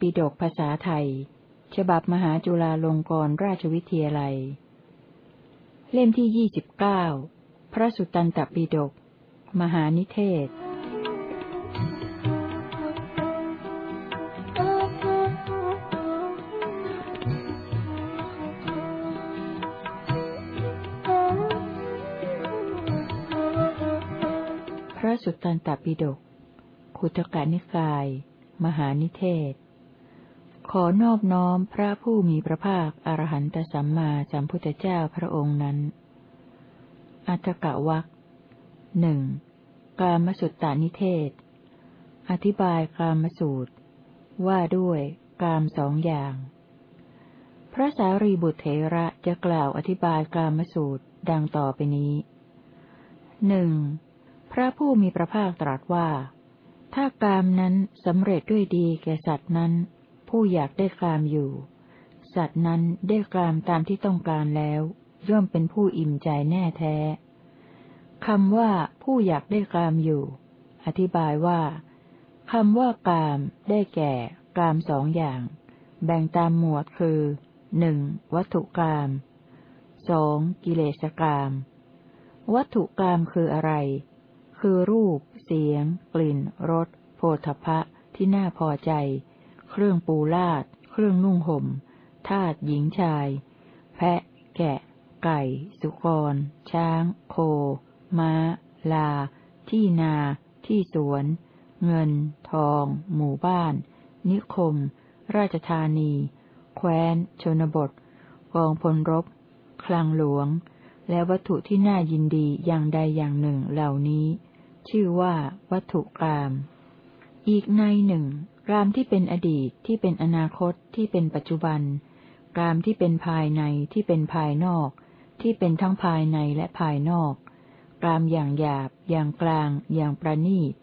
ปิฎกภาษาไทย ฉบับมหาจุฬาลงกรณราชวิทยาลัย เล่มที่ยี่สิบเก้าพระสุตตันตปิฎกมหานิเทศ พระสุตตันตปิฎกขุตกานิกาย มหานิเทศ ขอนอบน้อมพระผู้มีพระภาคอรหันตสัมมาสัมพุทธเจ้าพระองค์นั้น อัตกะวักหนึ่งกามสุตตานิเทศ อธิบายกามสูตร ว่าด้วยกามสองอย่าง พระสารีบุตรเถระจะกล่าวอธิบายกามสูตรดังต่อไปนี้หนึ่งพระผู้มีพระภาคตรัสว่า ถ้ากามนั้นสำเร็จด้วยดีแก่สัตว์นั้น ผู้อยากได้กามอยู่ สัตว์นั้นได้กามตามที่ต้องการแล้ว ย่อมเป็นผู้อิ่มใจแน่แท้คำว่าผู้อยากได้กามอยู่ อธิบายว่าคำว่ากาม ได้แก่กามสองอย่าง แบ่งตามหมวดคือหนึ่งวัตถุกามสองกิเลสกาม วัตถุกามคืออะไร คือรูป เสียง กลิ่นรสโผฏฐะที่น่าพอใจ เครื่องปูลาด เครื่องนุ่งห่ม ทาตหญิงชาย แพะ แกะ ไก่ สุกร ช้าง โค ม้า ลา ที่นา ที่สวน เงิน ทอง หมู่บ้าน นิคม ราชธานี แคว้น ชนบท กองพลรบ คลังหลวง และวัตถุที่น่ายินดีอย่างใดอย่างหนึ่งเหล่านี้ ชื่อว่าวัตถุกรรมอีกในหนึ่ง กามที่เป็นอดีตที่เป็นอนาคตที่เป็นปัจจุบัน กามที่เป็นภายในที่เป็นภายนอก ที่เป็นทั้งภายในและภายนอก กามอย่างหยาบ อย่างกลาง อย่างประณีต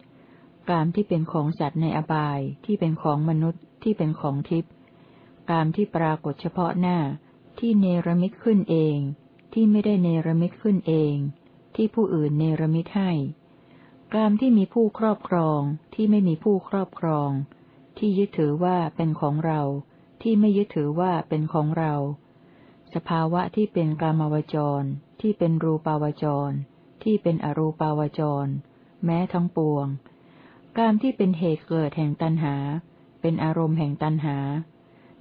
กามที่เป็นของสัตว์ในอบาย ที่เป็นของมนุษย์ที่เป็นของทิพย์กามที่ปรากฏเฉพาะหน้า ที่เนรมิตขึ้นเอง ที่ไม่ได้เนรมิตขึ้นเอง ที่ผู้อื่นเนรมิตให้ กามที่มีผู้ครอบครอง ที่ไม่มีผู้ครอบครอง ที่ยึดถือว่าเป็นของเรา ที่ไม่ยึดถือว่าเป็นของเรา สภาวะที่เป็นกามาวจร ที่เป็นรูปาวจร ที่เป็นอรูปาวจร แม้ทั้งปวง กามที่เป็นเหตุเกิดแห่งตัณหา เป็นอารมณ์แห่งตัณหา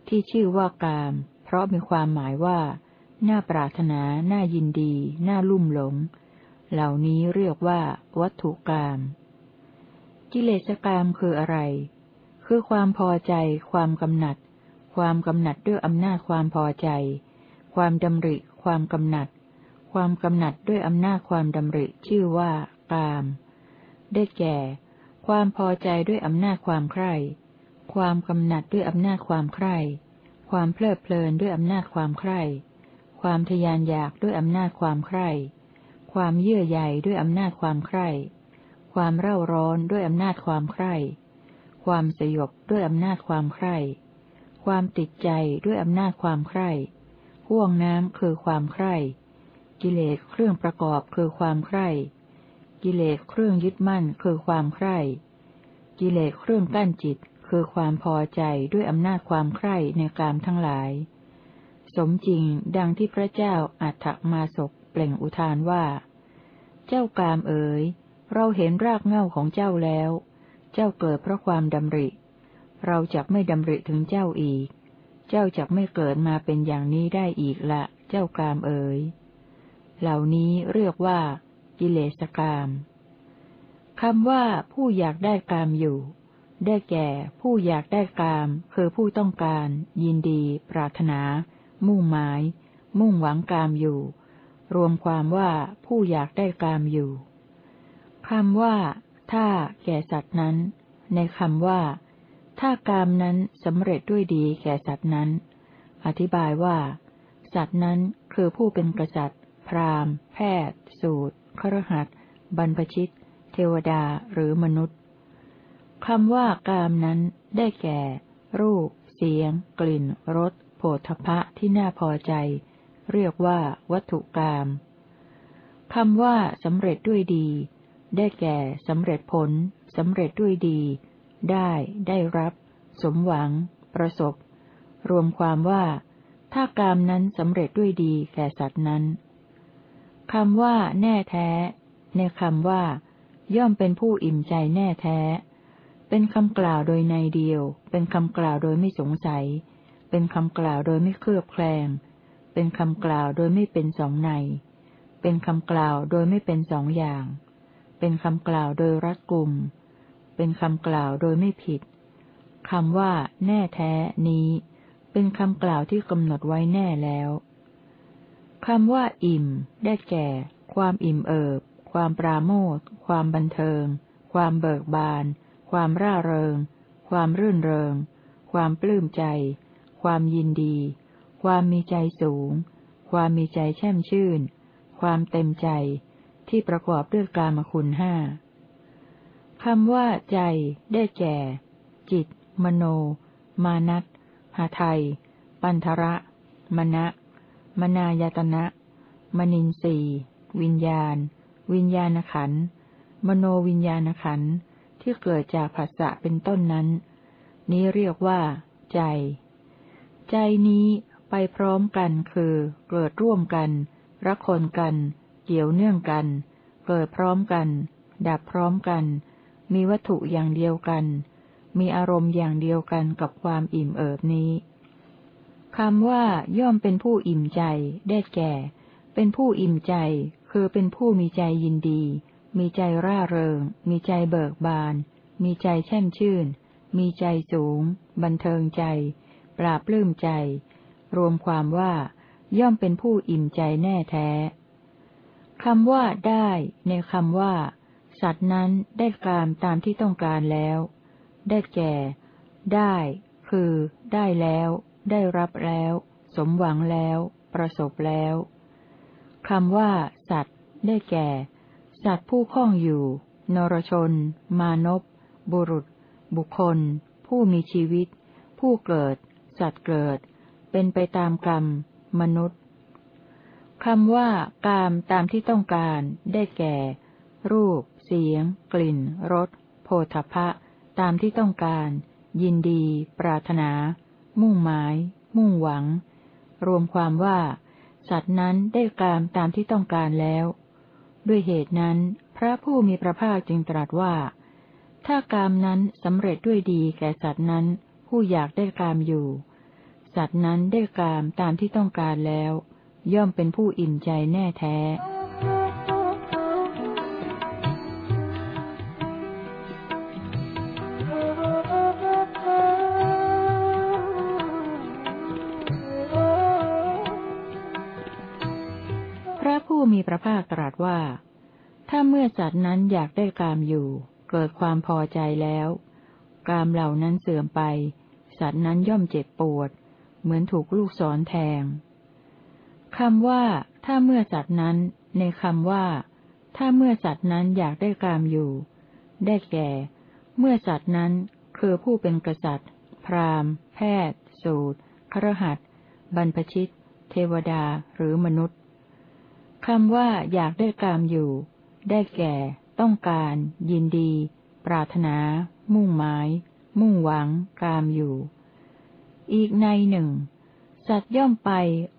ที่ชื่อว่ากาม เพราะมีความหมายว่าน่าปรารถนา น่ายินดี น่าลุ่มหลง เหล่านี้เรียกว่า วัตถุกามกิเลสกามคืออะไร คือความพอใจ ความกำหนัด ความกำหนัดด้วยอำนาจความพอใจ ความดำริ ความกำหนัด ความกำหนัดด้วยอำนาจความดำริชื่อว่ากาม ได้แก่ ความพอใจด้วยอำนาจความใคร่ ความกำหนัดด้วยอำนาจความใคร่ ความเพลิดเพลินด้วยอำนาจความใคร่ ความทยานอยากด้วยอำนาจความใคร่ ความเยื่อใยด้วยอำนาจความใคร่ ความเร่าร้อนด้วยอำนาจความใคร่ ความสยบด้วยอำนาจความใคร่ ความติดใจด้วยอำนาจความใคร่ห่วงน้ำคือความใคร่ กิเลสเครื่องประกอบคือความใคร่ กิเลสเครื่องยึดมั่นคือความใคร่ กิเลสเครื่องกั้นจิตคือความพอใจด้วยอำนาจความใคร่ในกามทั้งหลาย สมจริงดังที่พระเจ้าอัฏฐมาศกเปล่งอุทานว่า เจ้ากามเอ๋ย เราเห็นรากเง่าของเจ้าแล้ว เจ้าเกิดเพราะความดำริ เราจักไม่ดำริถึงเจ้าอีก เจ้าจักไม่เกิดมาเป็นอย่างนี้ได้อีกละ เจ้ากามเอ๋ย เหล่านี้เรียกว่า กิเลสกามคำว่าผู้อยากได้กามอยู่ ได้แก่ ผู้อยากได้กามคือผู้ต้องการ ยินดี ปรารถนา มุ่งหมาย มุ่งหวังกามอยู่ รวมความว่าผู้อยากได้กามอยู่คำว่า ถ้าแก่สัตว์นั้น ในคำว่า ถ้ากามนั้นสำเร็จด้วยดีแก่สัตว์นั้น อธิบายว่า สัตว์นั้นคือผู้เป็นกษัตริย์ พราหมณ์ แพทย์ สูตรครหัสบรรพชิต เทวดาหรือมนุษย์คำว่ากามนั้นได้แก่ รูป เสียง กลิ่นรสโผฏฐะที่น่าพอใจ เรียกว่าวัตถุกรรมคำว่าสำเร็จด้วยดี ได้แก่สำเร็จผลสำเร็จด้วยดี ได้ ได้รับ สมหวัง ประสบ รวมความว่า ถ้ากามนั้นสำเร็จด้วยดีแก่สัตว์นั้นคำว่า แน่แท้ ในคำว่า ย่อมเป็นผู้อิ่มใจแน่แท้ เป็นคำกล่าวโดยในเดียว เป็นคำกล่าวโดยไม่สงสัย เป็นคำกล่าวโดยไม่เคลือบแคลง เป็นคำกล่าวโดยไม่เป็นสองใน เป็นคำกล่าวโดยไม่เป็นสองอย่าง เป็นคำกล่าวโดยรัดกุม เป็นคำกล่าวโดยไม่ผิด คำว่า แน่แท้ นี้ เป็นคำกล่าวที่กำหนดไว้แน่แล้วคำว่า อิ่ม ได้แก่ ความอิ่มเอิบ ความปราโมทความบันเทิง ความเบิกบาน ความร่าเริง ความรื่นเริง ความปลื้มใจ ความยินดี ความมีใจสูง ความมีใจแช่มชื่น ความเต็มใจ ที่ประกอบด้วยกามคุณห้าคำว่าใจ ได้แก่ จิต มโน มานัตหาไทย ปันทระ มณะ มนายตนะ มนินทรีวิญญาณ วิญญาณขัน มโนวิญญาณขันที่เกิดจากผัสสะเป็นต้นนั้น นี้เรียกว่า ใจ ใจนี้ไปพร้อมกันคือ เกิดร่วมกันรักคนกัน เกี่ยวเนื่องกัน เกิดพร้อมกัน ดับพร้อมกัน มีวัตถุอย่างเดียวกัน มีอารมณ์อย่างเดียวกันกับความอิ่มเอิบนี้คำว่าย่อมเป็นผู้อิ่มใจ ได้แก่ เป็นผู้อิ่มใจ คือเป็นผู้มีใจยินดี มีใจร่าเริง มีใจเบิกบาน มีใจแช่มชื่น มีใจสูง บันเทิงใจ ปราบลื้มใจ รวมความว่า ย่อมเป็นผู้อิ่มใจแน่แท้ คำว่าได้ในคำว่า สัตว์นั้นได้กามตามที่ต้องการแล้ว ได้แก่ ได้ คือ ได้แล้ว ได้รับแล้ว สมหวังแล้ว ประสบแล้วคำว่า สัตว์ ได้แก่ สัตว์ผู้คล้องอยู่ นรชน มานพบุรุษ บุคคล ผู้มีชีวิต ผู้เกิด สัตว์เกิด เป็นไปตามกรรม มนุษย์ คำว่ากามตามที่ต้องการ ได้แก่ รูป เสียง กลิ่นรสโพธพะ ตามที่ต้องการ ยินดี ปรารถนา มุ่งหมาย มุ่งหวัง รวมความว่า สัตว์นั้นได้กามตามที่ต้องการแล้ว ด้วยเหตุนั้น พระผู้มีพระภาคจึงตรัสว่า ถ้ากามนั้นสำเร็จด้วยดีแก่สัตว์นั้น ผู้อยากได้กามอยู่ สัตว์นั้นได้กามตามที่ต้องการแล้ว ย่อมเป็นผู้อิ่มใจแน่แท้ผู้มีพระภาคตรัสว่า ถ้าเมื่อสัตว์นั้นอยากได้กามอยู่ เกิดความพอใจแล้ว กามเหล่านั้นเสื่อมไป สัตว์นั้นย่อมเจ็บปวด เหมือนถูกลูกศรแทง คำว่า ถ้าเมื่อสัตว์นั้น ในคำว่า ถ้าเมื่อสัตว์นั้นอยากได้กามอยู่ ได้แก่ เมื่อสัตว์นั้น คือผู้เป็นกษัตริย์ พราหมณ์ แพทย์ สูตรครหัสบรรพชิต เทวดา หรือมนุษย์คำว่าอยากได้กามอยู่ ได้แก่ ต้องการ ยินดี ปรารถนา มุ่งหมาย มุ่งหวัง กามอยู่ อีกในหนึ่ง สัตย่อมไป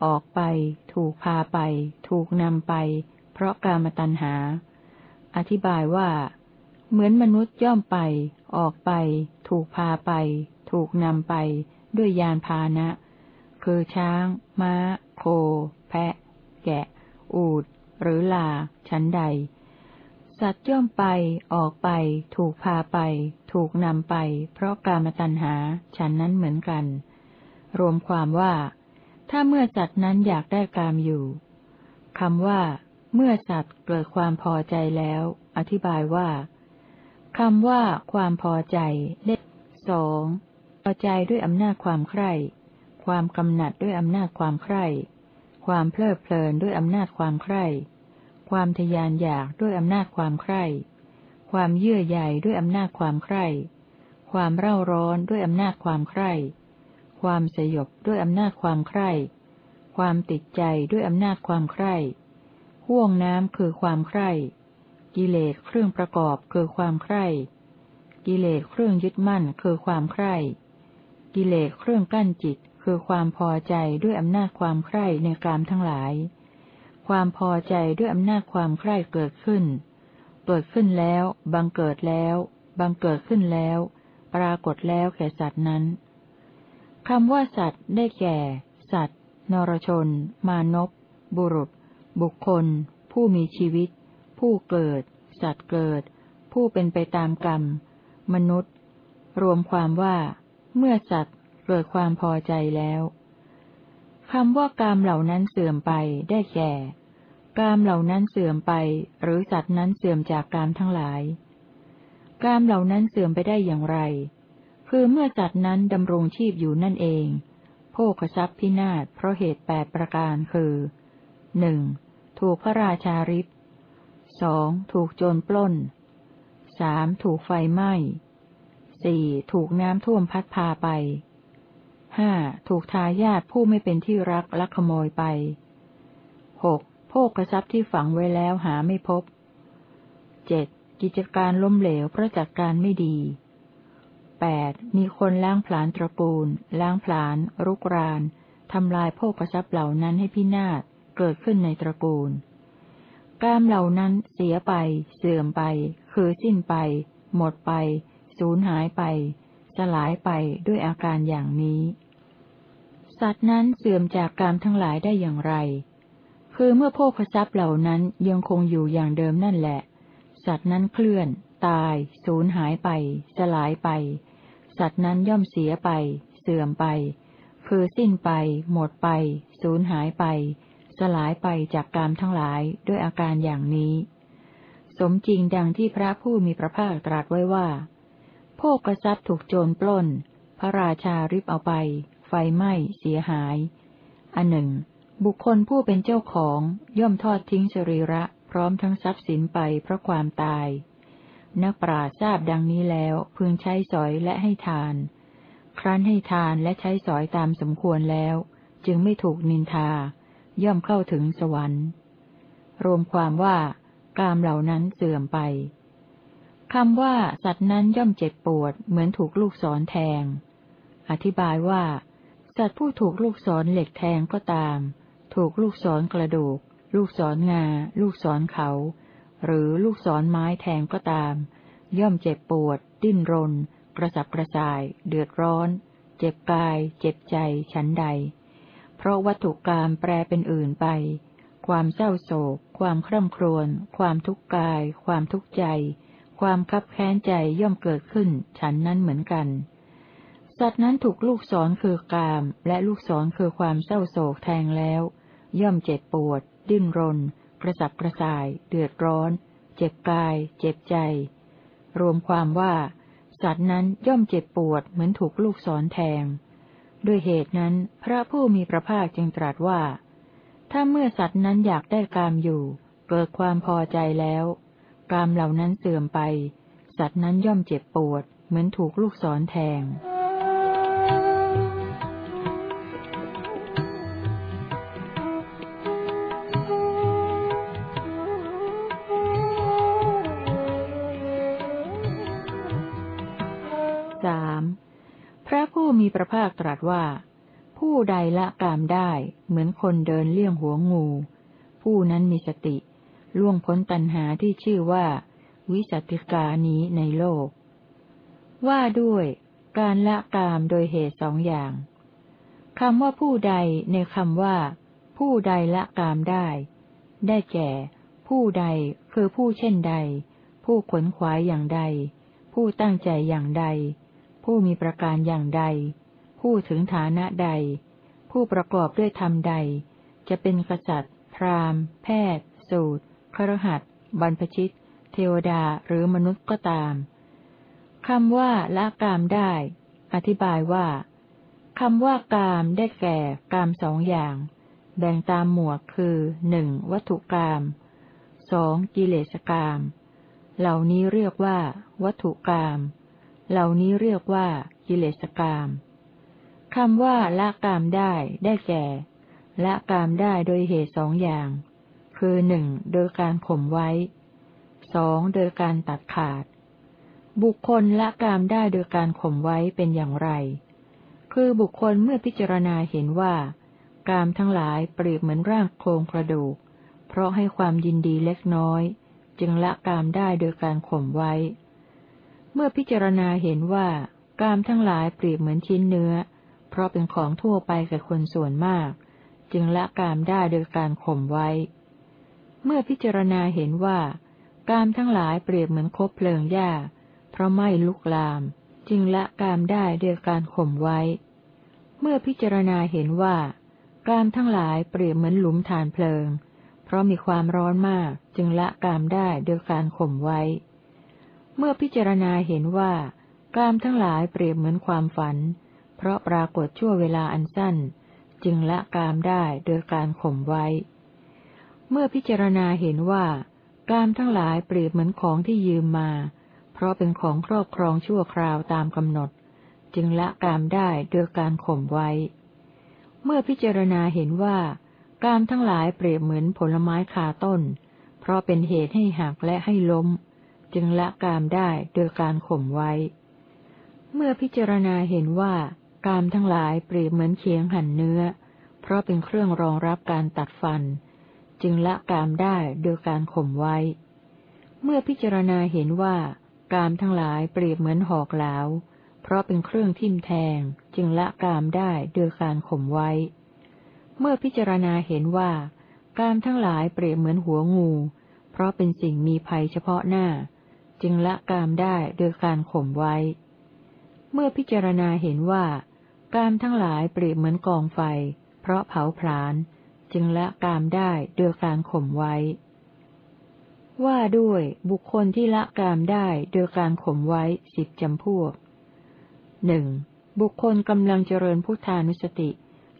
ออกไป ถูกพาไป ถูกนำไป เพราะกามตัณหา อธิบายว่า เหมือนมนุษย์ย่อมไป ออกไป ถูกพาไป ถูกนำไป ด้วยยานพาหนะ คือช้าง ม้า โค แพะ แกะ อูด หรือลา ชั้นใด สัตย่อมไป ออกไป ถูกพาไป ถูกนำไป เพราะกามตัณหา ฉันนั้นเหมือนกันรวมความว่า ถ้าเมื่อสัตว์นั้นอยากได้กามอยู่คำว่า เมื่อสัตว์เกิดความพอใจแล้ว อธิบายว่าคำว่า ความพอใจได้สองพอใจด้วยอำนาจความใคร่ความกำหนัดด้วยอำนาจความใคร่ความเพลิดเพลินด้วยอำนาจความใคร่ความทยานอยากด้วยอำนาจความใคร่ความเยื่อใยด้วยอำนาจความใคร่ความเร่าร้อนด้วยอำนาจความใคร่ ความสยบด้วยอำนาจความใคร่ ความติดใจด้วยอำนาจความใคร่ห่วงน้ำคือความใคร่ กิเลสเครื่องประกอบคือความใคร่ กิเลสเครื่องยึดมั่นคือความใคร่ กิเลสเครื่องกั้นจิตคือความพอใจด้วยอำนาจความใคร่ในกามทั้งหลาย ความพอใจด้วยอำนาจความใคร่เกิดขึ้น เกิดขึ้นแล้ว บังเกิดแล้ว บังเกิดขึ้นแล้ว ปรากฏแล้วแก่สัตว์นั้น คำว่าสัตว์ได้แก่ สัตว์ นรชน มานพบุรุษ บุคคล ผู้มีชีวิต ผู้เกิด สัตว์เกิด ผู้เป็นไปตามกรรม มนุษย์ รวมความว่า เมื่อสัตว์เกิดความพอใจแล้วคำว่ากามเหล่านั้นเสื่อมไปได้แก่ กามเหล่านั้นเสื่อมไป หรือสัตว์นั้นเสื่อมจากกามทั้งหลาย กามเหล่านั้นเสื่อมไปได้อย่างไร คือเมื่อสัตว์นั้นดำรงชีพอยู่นั่นเอง โภคทรัพย์พินาศเพราะเหตุแปดประการคือหนึ่งถูกพระราชาริบสองถูกโจรปล้นสามถูกไฟไหม้สี่ถูกน้ำท่วมพัดพาไปห้าถูกทายาทผู้ไม่เป็นที่รักลักขโมยไปหกโภคทรัพย์ที่ฝังไว้แล้วหาไม่พบเจ็ดกิจการล้มเหลวเพราะจัดการไม่ดี แปดมีคนล้างผลาญตระกูล ล้างผลาญรุกรานทำลายโภคทรัพย์เหล่านั้นให้พินาศเกิดขึ้นในตระกูล กามเหล่านั้นเสียไป เสื่อมไป คือสิ้นไป หมดไป สูญหายไป สลายไปด้วยอาการอย่างนี้ สัตว์นั้นเสื่อมจากกามทั้งหลายได้อย่างไร คือเมื่อโภคทรัพย์เหล่านั้นยังคงอยู่อย่างเดิมนั่นแหละ สัตว์นั้นเคลื่อน ตาย สูญหายไป สลายไป สัตว์นั้นย่อมเสียไป เสื่อมไป คือสิ้นไป หมดไป สูญหายไป สลายไปจากกามทั้งหลายด้วยอาการอย่างนี้ สมจริงดังที่พระผู้มีพระภาคตรัสไว้ว่า โภกทรัพย์ถูกโจรปล้น พระราชาริบเอาไป ไฟไหม้เสียหาย อันหนึ่ง บุคคลผู้เป็นเจ้าของย่อมทอดทิ้งสรีระพร้อมทั้งทรัพย์สินไปเพราะความตาย นักปราทราบดังนี้แล้ว พึงใช้สอยและให้ทาน ครั้นให้ทานและใช้สอยตามสมควรแล้ว จึงไม่ถูกนินทา ย่อมเข้าถึงสวรรค์ รวมความว่ากามเหล่านั้นเสื่อมไปคำว่า สัตว์นั้นย่อมเจ็บปวด เหมือนถูกลูกศรแทง อธิบายว่า สัตว์ผู้ถูกลูกศรเหล็กแทงก็ตาม ถูกลูกศรกระดูก ลูกศรงา ลูกศรเขา หรือลูกศรไม้แทงก็ตาม ย่อมเจ็บปวด ดิ้นรน กระสับกระส่าย เดือดร้อน เจ็บกาย เจ็บใจฉันใด เพราะวัตถุกรรมแปลเป็นอื่นไป ความเศร้าโศก ความคร่ำครวญ ความทุกข์กาย ความทุกข์ใจ ความคับแค้นใจย่อมเกิดขึ้น ฉันนั้นเหมือนกัน สัตว์นั้นถูกลูกศรคือกาม และลูกศรคือความเศร้าโศกแทงแล้ว ย่อมเจ็บปวด ดิ้นรน กระสับกระส่าย เดือดร้อน เจ็บกาย เจ็บใจ รวมความว่า สัตว์นั้นย่อมเจ็บปวดเหมือนถูกลูกศรแทง ด้วยเหตุนั้นพระผู้มีพระภาคจึงตรัสว่า ถ้าเมื่อสัตว์นั้นอยากได้กามอยู่ เกิดความพอใจแล้ว กามเหล่านั้นเสื่อมไป สัตว์นั้นย่อมเจ็บปวด เหมือนถูกลูกศรแทง พระภาคตรัสว่า ผู้ใดละกามได้ เหมือนคนเดินเลี่ยงหัวงู ผู้นั้นมีสติ ล่วงพ้นตัณหาที่ชื่อว่า วิสัติกานี้ในโลก ว่าด้วย การละกามโดยเหตุสองอย่างคำว่าผู้ใดในคำว่า ผู้ใดละกามได้ ได้แก่ ผู้ใดคือผู้เช่นใด ผู้ขนขวายอย่างใด ผู้ตั้งใจอย่างใด ผู้มีประการอย่างใด ผู้ถึงฐานะใด ผู้ประกอบด้วยธรรมใด จะเป็นกษัตริย์ พราหมณ์ แพทย์ สูตรครหัสบรรพชิต เทวดาหรือมนุษย์ก็ตามคำว่าละกามได้ อธิบายว่าคำว่ากามได้แก่กามสองอย่าง แบ่งตามหมวดคือหนึ่งวัตถุกามสองกิเลสกาม เหล่านี้เรียกว่า วัตถุกาม เหล่านี้เรียกว่า กิเลสกาม คำว่าละกามได้ได้แก่ ละกามได้โดยเหตุสองอย่าง คือหนึ่งโดยการข่มไว้สองโดยการตัดขาด บุคคลละกามได้โดยการข่มไว้เป็นอย่างไร คือบุคคลเมื่อพิจารณาเห็นว่า กามทั้งหลายเปรียบเหมือนร่างโครงกระดูก เพราะให้ความยินดีเล็กน้อย จึงละกามได้โดยการข่มไว้ เมื่อพิจารณาเห็นว่า กามทั้งหลายเปรียบเหมือนชิ้นเนื้อ เพราะเป็นของทั่วไปแก่คนส่วนมาก จึงละกามได้โดยการข่มไว้ เมื่อพิจารณาเห็นว่า กามทั้งหลายเปรียบเหมือนคบเพลิงหญ้า เพราะไม่ลุกลาม จึงละกามได้โดยการข่มไว้ เมื่อพิจารณาเห็นว่า กามทั้งหลายเปรียบเหมือนหลุมฐานเพลิง เพราะมีความร้อนมากจึงละกามได้โดยการข่มไว้ เมื่อพิจารณาเห็นว่ากามทั้งหลายเปรียบเหมือนความฝัน เพราะปรากฏชั่วเวลาอันสั้น จึงละกามได้โดยการข่มไว้ เมื่อพิจารณาเห็นว่ากามทั้งหลายเปรียบเหมือนของที่ยืมมา เพราะเป็นของครอบครองชั่วคราวตามกำหนด จึงละกามได้โดยการข่มไว้ เมื่อพิจารณาเห็นว่ากามทั้งหลายเปรียบเหมือนผลไม้คาต้น เพราะเป็นเหตุให้หักและให้ล้ม จึงละกามได้โดยการข่มไว้ เมื่อพิจารณาเห็นว่า กามทั้งหลายเปรียบเหมือนเคียงหั่นเนื้อ เพราะเป็นเครื่องรองรับการตัดฟัน จึงละกามได้โดยการข่มไว้ เมื่อพิจารณาเห็นว่า กามทั้งหลายเปรียบเหมือนหอกเหลาเพราะเป็นเครื่องทิ่มแทง จึงละกามได้โดยการข่มไว้ เมื่อพิจารณาเห็นว่า กามทั้งหลายเปรียบเหมือนหัวงู เพราะเป็นสิ่งมีภัยเฉพาะหน้า จึงละกามได้โดยการข่มไว้ เมื่อพิจารณาเห็นว่า กามทั้งหลายเปรียบเหมือนกองไฟ เพราะเผาผลาญจึงละกามได้โดยการข่มไว้ ว่าด้วยบุคคลที่ละกามได้โดยการข่มไว้สิบจำพวกหนึ่งบุคคลกำลังเจริญพุทธานุสติ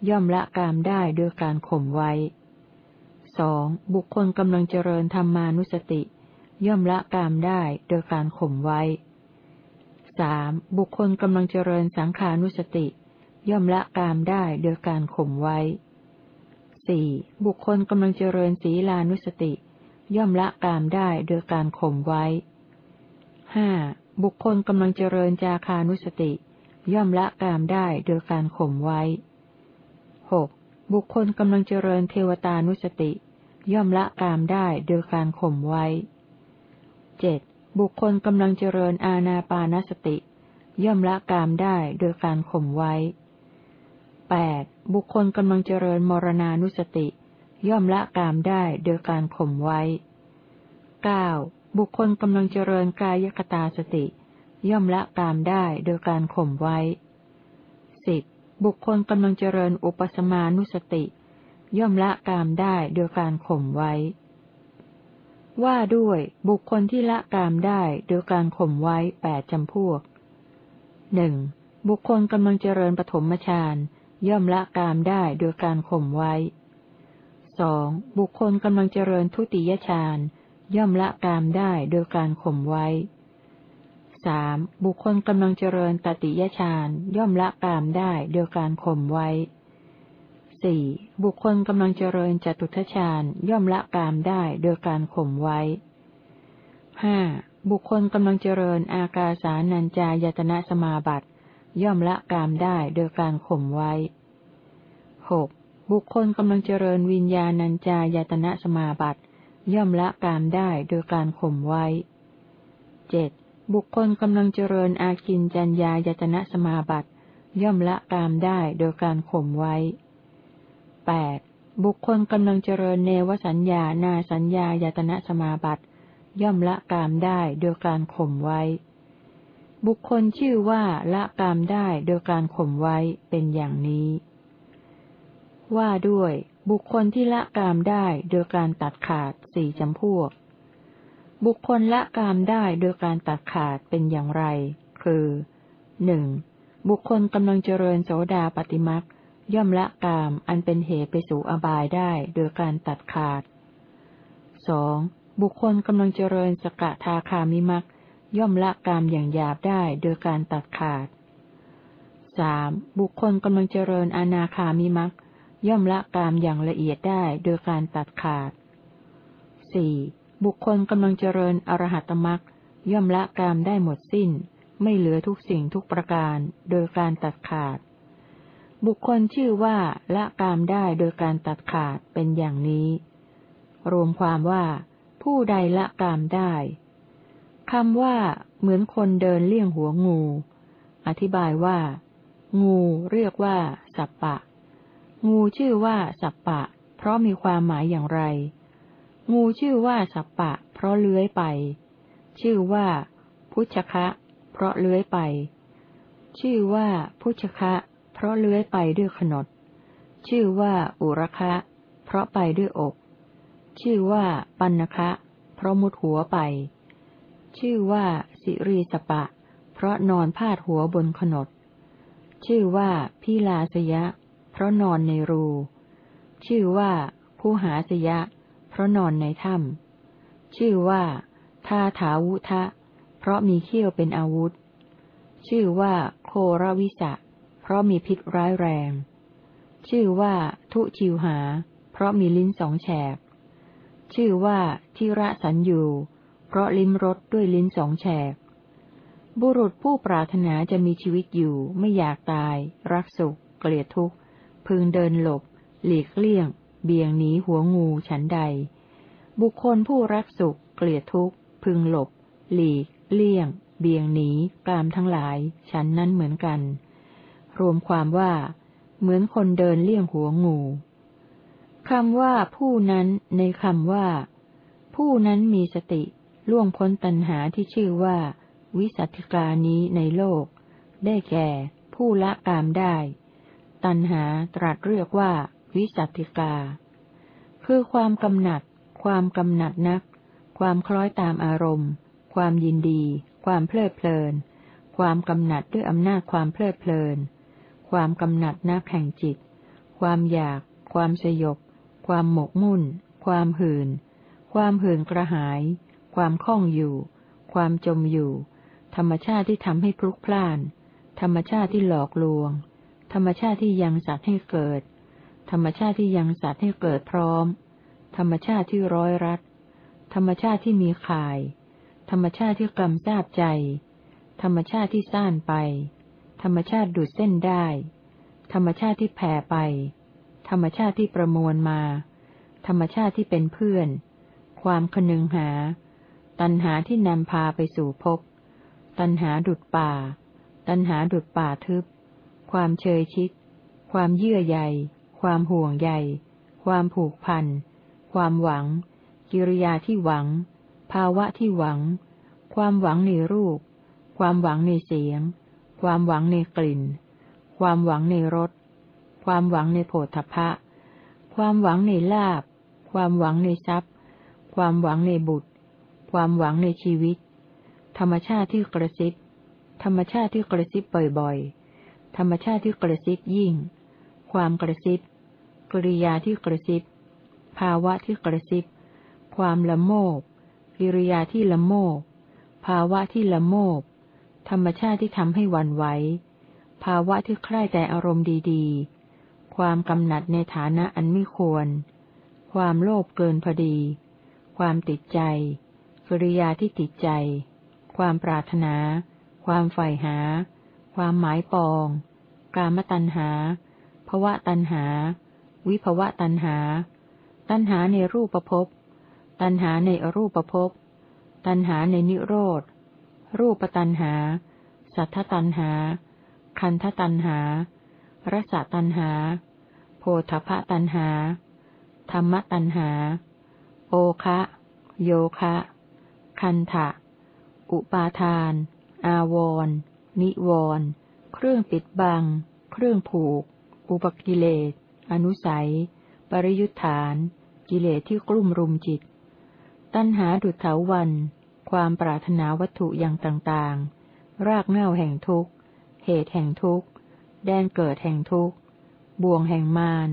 ย่อมละกามได้โดยการข่มไว้สองบุคคลกำลังเจริญธรรมานุสติ ย่อมละกามได้โดยการข่มไว้สามบุคคลกำลังเจริญสังขานุสติ ย่อมละกามได้โดยการข่มไว้สี่บุคคลกำลังเจริญศีลานุสติ ย่อมละกามได้โดยการข่มไว้ห้าบุคคลกำลังเจริญจาคานุสติ ย่อมละกามได้โดยการข่มไว้หกบุคคลกำลังเจริญเทวตานุสติ ย่อมละกามได้โดยการข่มไว้เจ็ดบุคคลกำลังเจริญอาณาปานสติ ย่อมละกามได้โดยการข่มไว้ แปดบุคคลกำลังเจริญมรณานุสติ ย่อมละกามได้โดยการข่มไว้เก้าบุคคลกำลังเจริญกายคตาสติ ย่อมละกามได้โดยการข่มไว้สิบบุคคลกำลังเจริญอุปสมานุสติ ย่อมละกามได้โดยการข่มไว้ ว่าด้วยบุคคลที่ละกามได้โดยการข่มไว้แปดจำพวกหนึ่งบุคคลกำลังเจริญปฐมฌาน ย่อมละกามได้โดยการข่มไว้ สองบุคคลกำลังเจริญทุติยฌาน ย่อมละกามได้โดยการข่มไว้สามบุคคลกำลังเจริญตติยฌานย่อมละกามได้โดยการข่มไว้สี่บุคคลกำลังเจริญจตุทชฌานย่อมละกามได้โดยการข่มไว้ห้าบุคคลกำลังเจริญอากาสานัญจายตนะสมาบัติ ย่อมละกามได้โดยการข่มไว้ หกบุคคลกำลังเจริญวิญญาณัญจายตนะสมาบัติ ย่อมละกามได้โดยการข่มไว้เจ็ดบุคคลกำลังเจริญอากินจัญญายตนะสมาบัติ ย่อมละกามได้โดยการข่มไว้แปดบุคคลกำลังเจริญเนวสัญญานาสัญญายตนะสมาบัติ ย่อมละกามได้โดยการข่มไว้ บุคคลชื่อว่าละกามได้โดยการข่มไว้เป็นอย่างนี้ ว่าด้วย บุคคลที่ละกามได้โดยการตัดขาดสี่จำพวก บุคคลละกามได้โดยการตัดขาดเป็นอย่างไร คือหนึ่งบุคคลกำลังเจริญโสดาปฏิมักย่อมละกามอันเป็นเหตุไปสู่อบายได้โดยการตัดขาดสองบุคคลกำลังเจริญสกทาคามิมัก ย่อมละกามอย่างหยาบได้โดยการตัดขาดสามบุคคลกำลังเจริญอนาคามิมักย่อมละกามอย่างละเอียดได้โดยการตัดขาดสี่บุคคลกำลังเจริญอรหัตมักย่อมละกามได้หมดสิ้น ไม่เหลือทุกสิ่งทุกประการ โดยการตัดขาด บุคคลชื่อว่าละกามได้โดยการตัดขาดเป็นอย่างนี้ รวมความว่า ผู้ใดละกามได้ คำว่า เหมือนคนเดินเลี่ยงหัวงู อธิบายว่า งูเรียกว่า สัปปะ งูชื่อว่า สัปปะ เพราะมีความหมายอย่างไร งูชื่อว่า สัปปะ เพราะเลื้อยไป ชื่อว่า พุชคะ เพราะเลื้อยไป ชื่อว่า พุชคะ เพราะเลื้อยไปด้วยขนด ชื่อว่า อุรคะ เพราะไปด้วยอก ชื่อว่า ปันนะคะ เพราะมุดหัวไป ชื่อว่า สิรีสปะ เพราะนอนพาดหัวบนขนด ชื่อว่า พิลาสยะ เพราะนอนในรู ชื่อว่าผู้หาสยะ เพราะนอนในถ้ำชื่อว่าทาถาวุทะ เพราะมีเขี้ยวเป็นอาวุธ ชื่อว่าโครวิสะ เพราะมีพิษร้ายแรง ชื่อว่าทุชิวหา เพราะมีลิ้นสองแฉก ชื่อว่าทิระสัญยู เพราะลิ้มรสด้วยลิ้นสองแฉก บุรุษผู้ปรารถนาจะมีชีวิตอยู่ ไม่อยากตาย รักสุข เกลียดทุกข์ พึงเดินหลบ หลีกเลี่ยง เบี่ยงหนีหัวงูฉันใด บุคคลผู้รักสุข เกลียดทุกข์ พึงหลบ หลีก เลี่ยง เบี่ยงหนีกามทั้งหลาย ฉันนั้นเหมือนกัน รวมความว่า เหมือนคนเดินเลี่ยงหัวงูคำว่าผู้นั้นในคำว่า ผู้นั้นมีสติ ล่วงพ้นตัณหาที่ชื่อว่า วิสัติกานี้ในโลก ได้แก่ ผู้ละกามได้ ตัณหาตรัสเรียกว่า วิสัติกา คือความกำหนัด ความกำหนัดนัก ความคล้อยตามอารมณ์ ความยินดี ความเพลิดเพลิน ความกำหนัดด้วยอำนาจความเพลิดเพลิน ความกำหนัดนักแห่งจิต ความอยาก ความสยบ ความหมกมุ่น ความหื่น ความหื่นกระหาย ความคล่องอยู่ ความจมอยู่ ธรรมชาติที่ทำให้พลุกพล่าน ธรรมชาติที่หลอกลวง ธรรมชาติที่ยังสัตว์ให้เกิด ธรรมชาติที่ยังสัตว์ให้เกิดพร้อม ธรรมชาติที่ร้อยรัด ธรรมชาติที่มีข่าย ธรรมชาติที่กำทราบใจ ธรรมชาติที่ซ่านไป ธรรมชาติดูดเส้นได้ ธรรมชาติที่แผ่ไป ธรรมชาติที่ประมวลมา ธรรมชาติที่เป็นเพื่อน ความคนึงหา ตัณหาที่นำพาไปสู่ภพ ตัณหาดุดป่า ตัณหาดุดป่าทึบ ความเชยชิด ความเยื่อใย ความห่วงใย ความผูกพัน ความหวัง กิริยาที่หวัง ภาวะที่หวัง ความหวังในรูป ความหวังในเสียง ความหวังในกลิ่น ความหวังในรส ความหวังในโผฏฐพะ ความหวังในลาบ ความหวังในทรัพย์ ความหวังในบุตร ความหวังในชีวิต ธรรมชาติที่กระซิบ ธรรมชาติที่กระซิบบ่อยๆ ธรรมชาติที่กระซิบยิ่ง ความกระซิบ กริยาที่กระซิบ ภาวะที่กระซิบ ความละโมบกิริยาที่ละโมบภาวะที่ละโมบธรรมชาติที่ทำให้วันไหว ภาวะที่ใคร่แต่อารมณ์ดีๆ ความกำหนัดในฐานะอันไม่ควร ความโลภเกินพอดี ความติดใจ กิริยาที่ติดใจ ความปรารถนา ความใฝ่หา ความหมายปอง กามตัณหาภวะตัณหา วิภวะตัณหา ตัณหาในรูปภพ ตัณหาในอรูปภพ ตัณหาในนิโรธ รูปตัณหา สัทธตัณหา คันธตัณหารสตัณหา โพธพตัณหา ธรรมตัณหา โอคะ โยคะ คันทะอุปาทาน อาวรนิวรเครื่องปิดบัง เครื่องผูก อุปกิเลส อนุสัย ปริยุทธาน กิเลสที่กลุ่มรุมจิต ตัณหาดุจเถาวัน ความปรารถนาวัตถุอย่างต่างๆ รากเหง้าแห่งทุกข์ เหตุแห่งทุกข์ แดนเกิดแห่งทุกข์ บ่วงแห่งมาร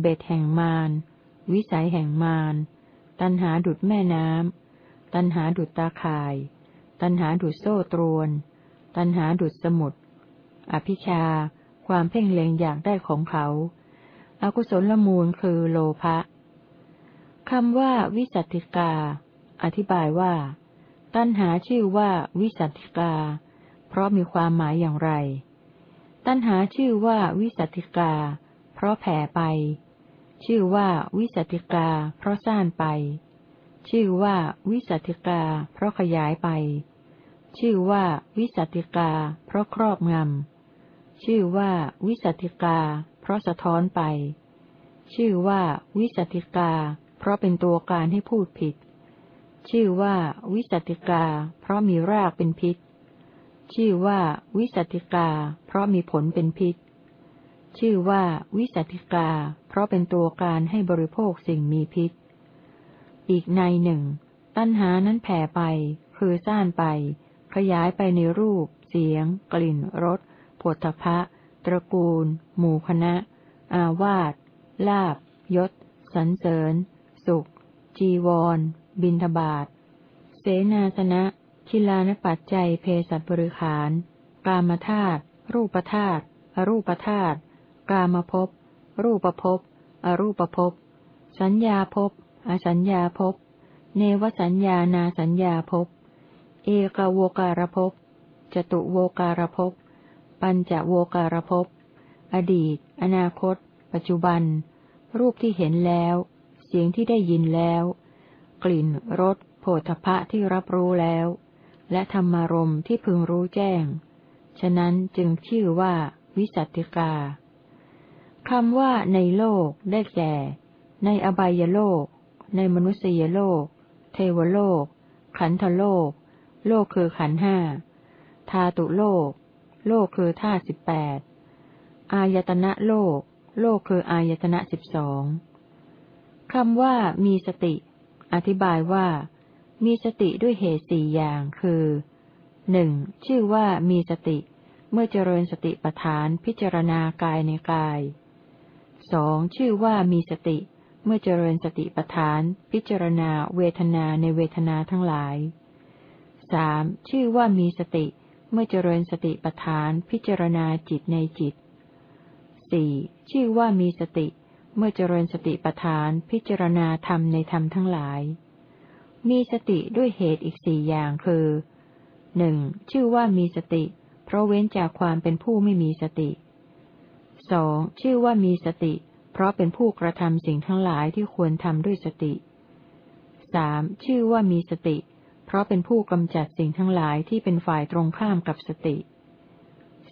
เบ็ดแห่งมาร วิสัยแห่งมาร ตัณหาดุดแม่น้ำ ตัณหาดุดตาข่าย ตัณหาดุดโซ่ตรวน ตัณหาดุดสมุดอภิชา ความเพ่งเล็งอยากได้ของเขาอากุศลละมูลคือโลภะคำว่าวิสัตติกา อธิบายว่า ตัณหาชื่อว่าวิสัตติกา เพราะมีความหมายอย่างไร ตัณหาชื่อว่าวิสัตติกา เพราะแผ่ไป ชื่อว่าวิสัตติกา เพราะซ่านไป ชื่อว่าวิสัติกา เพราะขยายไป ชื่อว่าวิสัติกา เพราะครอบงำ ชื่อว่าวิสัติกา เพราะสะท้อนไป ชื่อว่าวิสัตติกา เพราะเป็นตัวการให้พูดผิด ชื่อว่าวิสติกา เพราะมีรากเป็นพิษ ชื่อว่าวิสติกา เพราะมีผลเป็นพิษ ชื่อว่าวิสติกา เพราะเป็นตัวการให้บริโภคสิ่งมีพิษ อีกในหนึ่ง ตัณหานั้นแผ่ไป คือซ่านไป ขยายไปในรูป เสียง กลิ่นรสผลพะ ตระกูล หมู่คณะ อาวาสลาบยศสรรเสริญ สุข จีวร บินทบาทเสนาสนะคิลานปัจจัยเพศบริขาร กามธาตุรูปธาตุอรูปธาตุกามภพรูปภพอรูปภพสัญญาภพ อสัญญาภพ เนวสัญญานาสัญญาภพ เอกโวการภพ จตุโวการภพ ปัญจโวการภพ อดีต อนาคต ปัจจุบัน รูปที่เห็นแล้ว เสียงที่ได้ยินแล้ว กลิ่น รส โผฏฐะที่รับรู้แล้ว และธรรมารมที่พึงรู้แจ้ง ฉะนั้นจึงชื่อว่าวิสัตติกาคำว่าในโลกได้แก่ ในอบายโลก ในมนุษยโลก เทวโลก ขันธโลก โลกคือขันห้าธาตุโลก โลกคือธาตุสิบแปดอายตนะโลก โลกคืออายตนะสิบสองคำว่ามีสติ อธิบายว่า มีสติด้วยเหตุสี่อย่างคือหนึ่งชื่อว่ามีสติ เมื่อเจริญสติปัฏฐานพิจารณากายในกายสองชื่อว่ามีสติเเมื่อเจริญสติปัฏฐาน พิจารณาเวทนาในเวทนาทั้งหลายสามชื่อว่ามีสติ เมื่อเจริญสติปัฏฐาน พิจารณาจิตในจิตสี่ชื่อว่ามีสติ เมื่อเจริญสติปัฏฐาน พิจารณาธรรมในธรรมทั้งหลาย มีสติด้วยเหตุอีกสี่อย่างคือหนึ่งชื่อว่ามีสติ เพราะเว้นจากความเป็นผู้ไม่มีสติสองชื่อว่ามีสติเพราะเป็นผู้กระทำสิ่งทั้งหลายที่ควรทำด้วยสติสามชื่อว่ามีสติ เพราะเป็นผู้กำจัดสิ่งทั้งหลายที่เป็นฝ่ายตรงข้ามกับสติ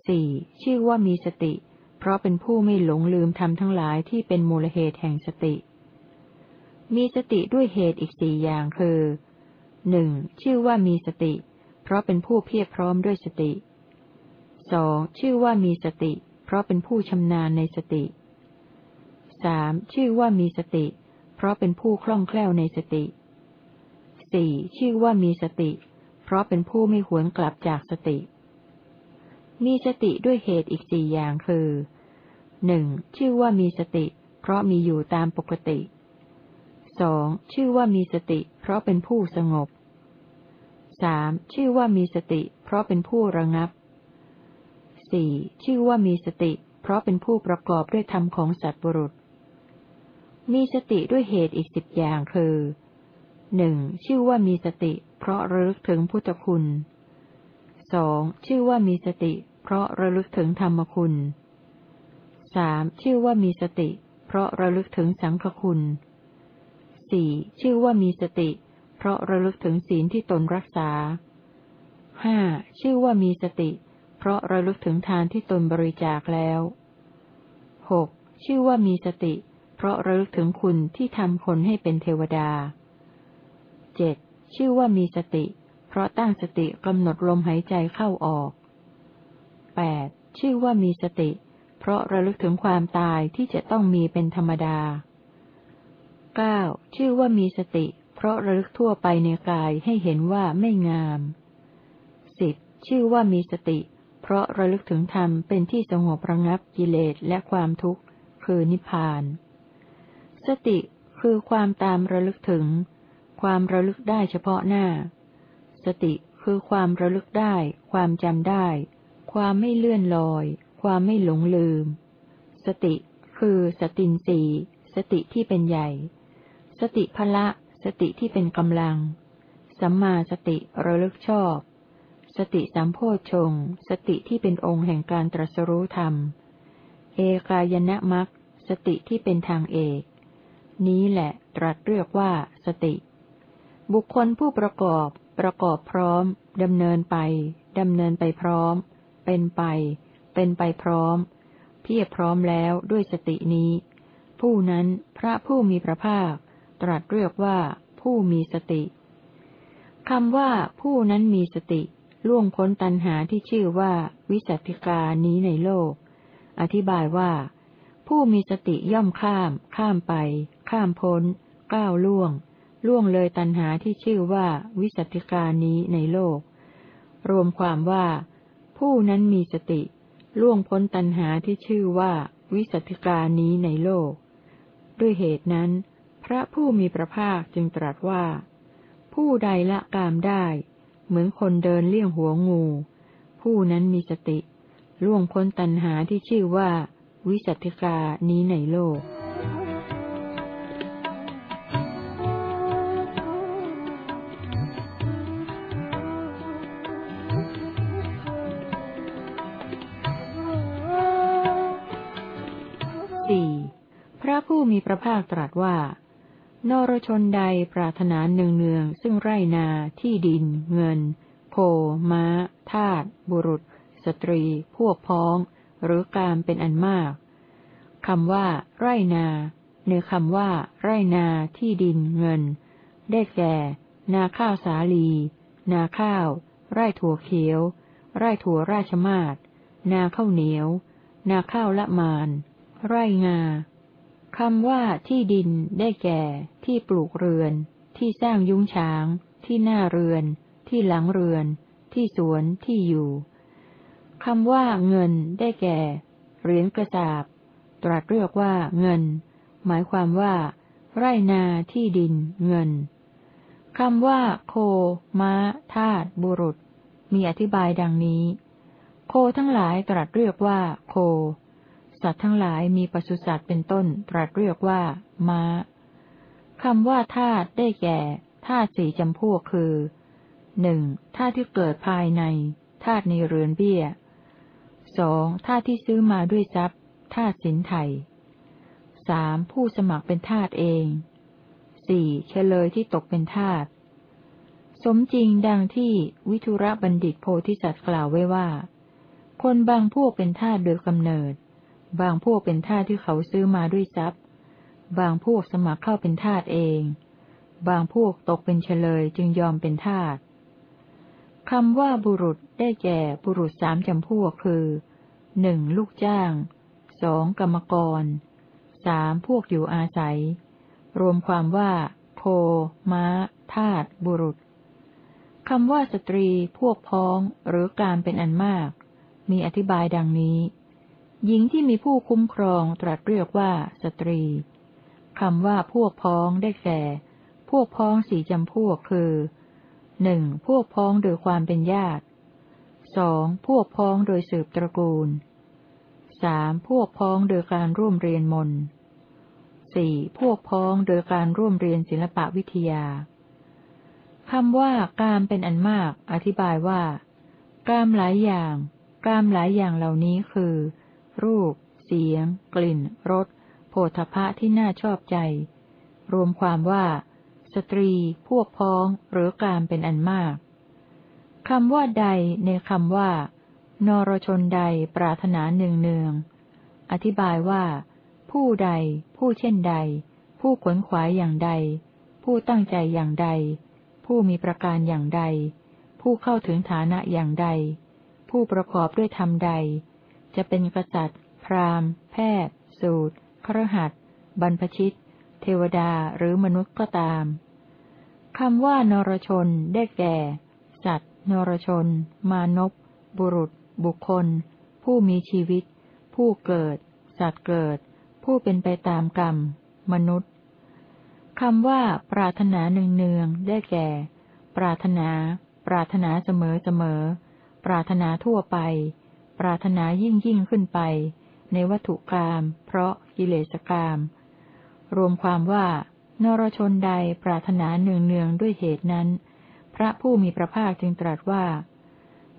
สี่ชื่อว่ามีสติ เพราะเป็นผู้ไม่หลงลืมทำทั้งหลายที่เป็นมูลเหตุแห่งสติ มีสติด้วยเหตุอีกสี่อย่างคือหนึ่งชื่อว่ามีสติ เพราะเป็นผู้เพียรพร้อมด้วยสติสองชื่อว่ามีสติ เพราะเป็นผู้ชำนาญในสติ สามชื่อว่ามีสติ เพราะเป็นผู้คล่องแคล่วในสติสี่ชื่อว่ามีสติ เพราะเป็นผู้ไม่หวนกลับจากสติ มีสติด้วยเหตุอีกสี่อย่างคือหนึ่งชื่อว่ามีสติ เพราะมีอยู่ตามปกติสองชื่อว่ามีสติ เพราะเป็นผู้สงบสามชื่อว่ามีสติ เพราะเป็นผู้ระงับสี่ชื่อว่ามีสติ เพราะเป็นผู้ประกอบด้วยธรรมของสัตว์บุรุษ มีสติด้วยเหตุอีกสิบอย่างคือหนึ่งชื่อว่ามีสติ เพราะระลึกถึงพุทธคุณสองชื่อว่ามีสติ เพราะระลึกถึงธรรมคุณสามชื่อว่ามีสติ เพราะระลึกถึงสังฆคุณสี่ชื่อว่ามีสติ เพราะระลึกถึงศีลที่ตนรักษาห้าชื่อว่ามีสติ เพราะระลึกถึงทานที่ตนบริจาคแล้วหกชื่อว่ามีสติเพราะระลึกถึงคุณที่ทำคนให้เป็นเทวดาเจ็ดชื่อว่ามีสติ เพราะตั้งสติกำหนดลมหายใจเข้าออกแปดชื่อว่ามีสติ เพราะระลึกถึงความตายที่จะต้องมีเป็นธรรมดาเก้าชื่อว่ามีสติ เพราะระลึกทั่วไปในกายให้เห็นว่าไม่งามสิบชื่อว่ามีสติ เพราะระลึกถึงธรรมเป็นที่สงบระงับกิเลสและความทุกข์ คือนิพพาน สติคือความตามระลึกถึง ความระลึกได้เฉพาะหน้า สติคือความระลึกได้ ความจำได้ ความไม่เลื่อนลอย ความไม่หลงลืม สติคือสตินสีสติที่เป็นใหญ่ สติพละ สติที่เป็นกำลัง สัมมาสติระลึกชอบ สติสัมโพชงสติที่เป็นองค์แห่งการตรัสรู้ธรรม เอกายนะมัคสติที่เป็นทางเอก นี้แหละตรัสเรียกว่าสติ บุคคลผู้ประกอบ ประกอบพร้อมดำเนินไปดำเนินไปพร้อม เป็นไป เป็นไปพร้อม เพียบพร้อมแล้วด้วยสตินี้ ผู้นั้นพระผู้มีพระภาค ตรัสเรียกว่าผู้มีสติคำว่าผู้นั้นมีสติ ล่วงพ้นตัณหาที่ชื่อว่าวิสัติกานี้ในโลก อธิบายว่า ผู้มีสติย่อมข้าม ข้ามไป ข้ามพ้น ก้าวล่วง ล่วงเลยตัณหาที่ชื่อว่าวิสัติกานี้ในโลก รวมความว่า ผู้นั้นมีสติ ล่วงพ้นตัณหาที่ชื่อว่าวิสัติกานี้ในโลก ด้วยเหตุนั้น พระผู้มีพระภาคจึงตรัสว่า ผู้ใดละกามได้ เหมือนคนเดินเลี่ยงหัวงู ผู้นั้นมีสติ ล่วงพ้นตัณหาที่ชื่อว่า วิสัติกานี้ในโลก มีพระภาคตรัสว่านรชนใดปรารถนาเนืองเนืองซึ่งไรนาที่ดิน เงินโคม้า ทาตบุรุษ สตรี พวกพ้อง หรือการเป็นอันมากคำว่า ไรนาในคำว่า ไรนาที่ดิน เงิน ได้แก่ นาข้าวสาลี นาข้าว ไร่ถั่วเขียว ไร่ถั่วราชมาศนาข้าวเหนียว นาข้าวละมาน ไร่งา คำว่าที่ดินได้แก่ ที่ปลูกเรือน ที่สร้างยุ้งฉาง ที่หน้าเรือน ที่หลังเรือน ที่สวนที่อยู่คำว่าเงินได้แก่ เหรียญกระสาบ ตรัสเรียกว่าเงิน หมายความว่า ไรนาที่ดิน เงินคำว่า โค ม้า ทาตบุรุษ มีอธิบายดังนี้ โคทั้งหลายตรัสเรียกว่า โค สัตว์ทั้งหลายมีปศุสัตว์เป็นต้น ตรัสเรียกว่าม้าคำว่าธาตุได้แก่ธาตุสี่จำพวกคือหนึ่งธาตุที่เกิดภายในธาตุในเรือนเบี้ยสองธาตุที่ซื้อมาด้วยทรัพย์ธาตุสินไทยสามผู้สมัครเป็นทาตเองสี่เฉลยที่ตกเป็นทาตสมจริงดังที่วิทุระบัณฑิตโพธิสัตว์กล่าวไว้ว่า คนบางพวกเป็นทาตโดยกำเนิด บางพวกเป็นทาสที่เขาซื้อมาด้วยทรัพย์ บางพวกสมัครเข้าเป็นทาสเอง บางพวกตกเป็นเฉลยจึงยอมเป็นทาสคำว่าบุรุษได้แก่บุรุษสามจำพวกคือหนึ่งลูกจ้างสองกรรมกรสามพวกอยู่อาศัย รวมความว่า โค ม้า ทาสบุรุษคำว่าสตรีพวกพ้องหรือการเป็นอันมาก มีอธิบายดังนี้ หญิงที่มีผู้คุ้มครองตรัสเรียกว่าสตรีคำว่าพวกพ้องได้แก่ พวกพ้องสี่จำพวกคือหนึ่งพวกพ้องโดยความเป็นญาติสองพวกพ้องโดยสืบตระกูลสามพวกพ้องโดยการร่วมเรียนมนสี่พวกพ้องโดยการร่วมเรียนศิลปวิทยาคำว่าการเป็นอันมาก อธิบายว่า การหลายอย่าง การหลายอย่างเหล่านี้คือ รูป เสียง กลิ่น รสโผฏฐะที่น่าชอบใจ รวมความว่า สตรี พวกพ้อง หรือการเป็นอันมาก คำว่าใดในคำว่า นรชนใดปรารถนาเนืองเนือง อธิบายว่า ผู้ใด ผู้เช่นใด ผู้ขวนขวายอย่างใด ผู้ตั้งใจอย่างใด ผู้มีประการอย่างใด ผู้เข้าถึงฐานะอย่างใด ผู้ประกอบด้วยธรรมใด จะเป็นกษัตริย์ พราหมณ์ แพทย์ สูตรครหัสบรรพชิต เทวดาหรือมนุษย์ก็ตามคำว่านรชน ได้แก่ สัตว์ นรชน มานพบุรุษ บุคคล ผู้มีชีวิต ผู้เกิด สัตว์เกิด ผู้เป็นไปตามกรรม มนุษย์คำว่า ปรารถนาเนืองๆได้แก่ ปรารถนา ปรารถนาเสมอเสมอปรารถนาทั่วไป ปรารถนายิ่งยิ่งขึ้นไป ในวัตถุกรรมเพราะกิเลสกรรมรวมความว่านรชนใดปรารถนาเนืองเนืองด้วยเหตุนั้น พระผู้มีพระภาคจึงตรัสว่า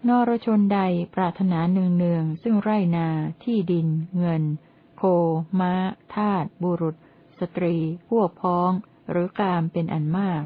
นรชนใดปรารถนาเนืองเนืองซึ่งไรนาที่ดิน เงิน โค ม้า ทาตบุรุษ สตรี พวกพ้อง หรือกามเป็นอันมาก